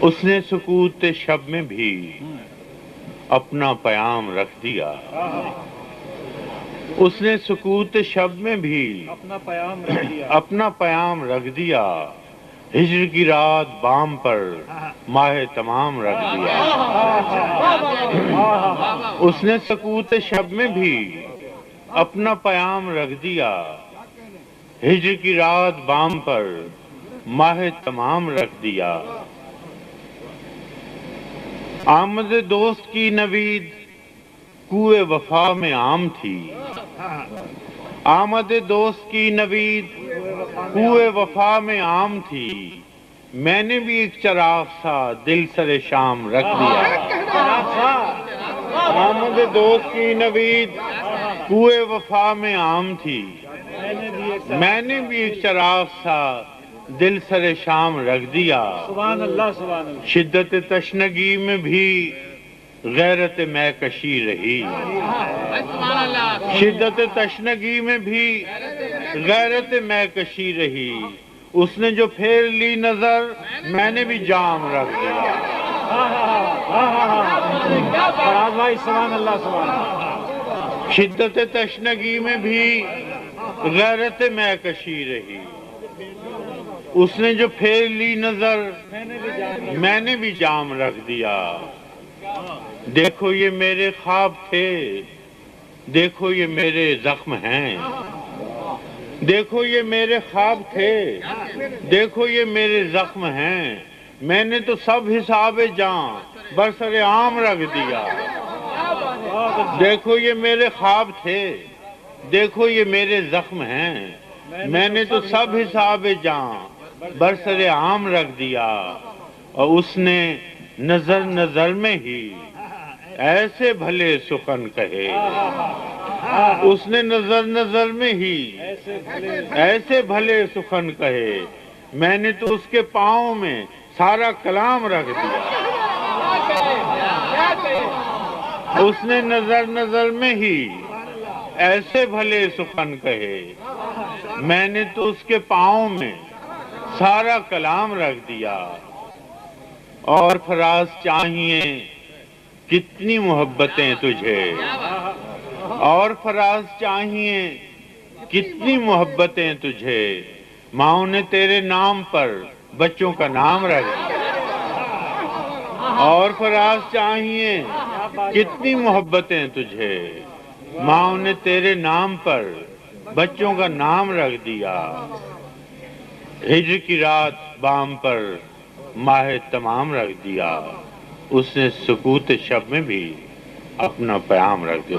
اس نے سکوت شب میں بھی اپنا پیام رکھ دیا۔ اس نے سکوت شب میں بھی اپنا پیام رکھ دیا۔ اپنا پیام رکھ دیا۔ ہجر کی رات بام پر ماہ تمام رکھ دیا۔ اس نے سکوت شب میں بھی اپنا پیام رکھ دیا۔ ہجر کی رات بام پر ماہ تمام رکھ دیا۔ آمد دوست کی نوید کوئے وفا میں عام تھی۔ آمد دوست کی نوید کوئے وفا میں عام تھی۔ میں نے بھی ایک چراغ سا دل سر شام رکھ دیا آمد دوست کی نوید کوئے وفا میں عام تھی۔ میں نے بھی ایک چراغ سا دل سر شام رکھ دیا۔ سبحان اللہ سبحان اللہ شدت تشنگی میں بھی غیرت میں کشی رہی۔ شدت تشنگی میں بھی غیرت میں کشی رہی۔ اس نے جو پھیر لی نظر میں نے بھی جام رکھ دیا۔ فراز بھائی سبحان اللہ سبحان اللہ شدت تشنگی میں بھی غیرت میں کشی رہی۔ اس نے جو پھیر لی نظر، میں نے بھی جام رکھ دیا۔ دیکھو یہ میرے خواب تھے، دیکھو یہ میرے زخم ہیں۔ دیکھو یہ میرے خواب تھے، دیکھو یہ میرے زخم ہیں۔ میں نے تو سب حساب جان برسر عام رکھ دیا۔ دیکھو یہ میرے خواب تھے، دیکھو یہ میرے زخم ہیں۔ میں نے تو سب حساب جان، برسر عام رکھ دیا، اور اس نے نظر نظر میں ہی ایسے بھلے سخن کہے۔ اس نے نظر نظر میں ہی ایسے بھلے سخن کہے۔ میں نے تو اس کے پاؤں میں سارا کلام رکھ دیا۔ اس نے نظر نظر میں ہی ایسے بھلے سخن کہے۔ میں نے تو اس کے پاؤں میں سارا کلام رکھ دیا اور فراز چاہیے، کتنی محبتیں تجھے۔ اور فراز چاہیے، کتنی محبتیں تجھے۔ ماؤں نے تیرے نام پر بچوں کا نام رکھ دیا۔ اور فراز چاہیے، کتنی محبتیں تجھے۔ ماؤں نے تیرے نام پر بچوں کا نام رکھ دیا۔ ہجر کی رات بام پر ماہ تمام رکھ دیا۔ اس نے سکوت شب میں بھی اپنا پیام رکھ دیا۔